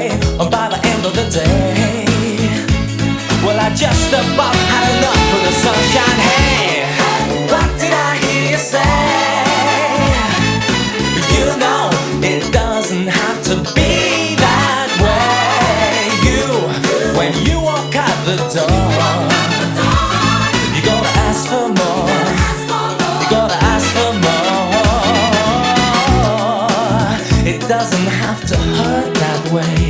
Away by the end of the day. Well, I just about had enough of the sunshine. Hey, what did I hear you say? You know it doesn't have to be that way. You, when you walk out the door, you gotta ask for more. You gotta ask for more. It doesn't have to hurt that way.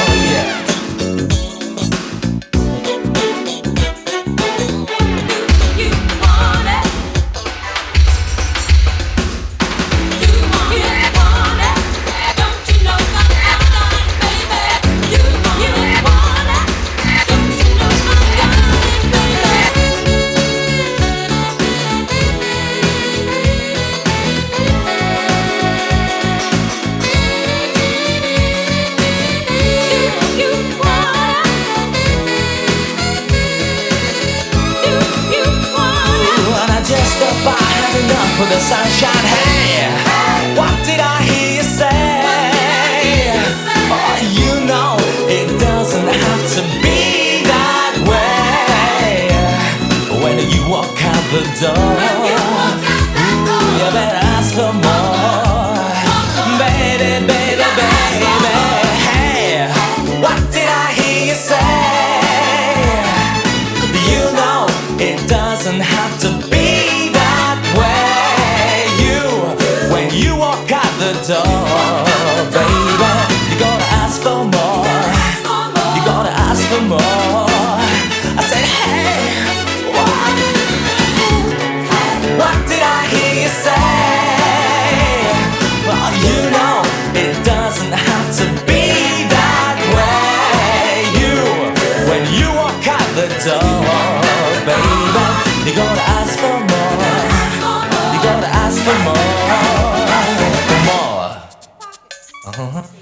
of the sunshine. Hey, what did I hear you say? Oh, you know it doesn't have to be that way. When you walk out the door, door, baby, you gotta ask for more. You gotta ask for more. I said, hey, what? What did I hear you say? Well, you know it doesn't have to be that way. You, when you walk out the door, baby, you gotta ask for more. You gotta ask for more. For more. Uh-huh.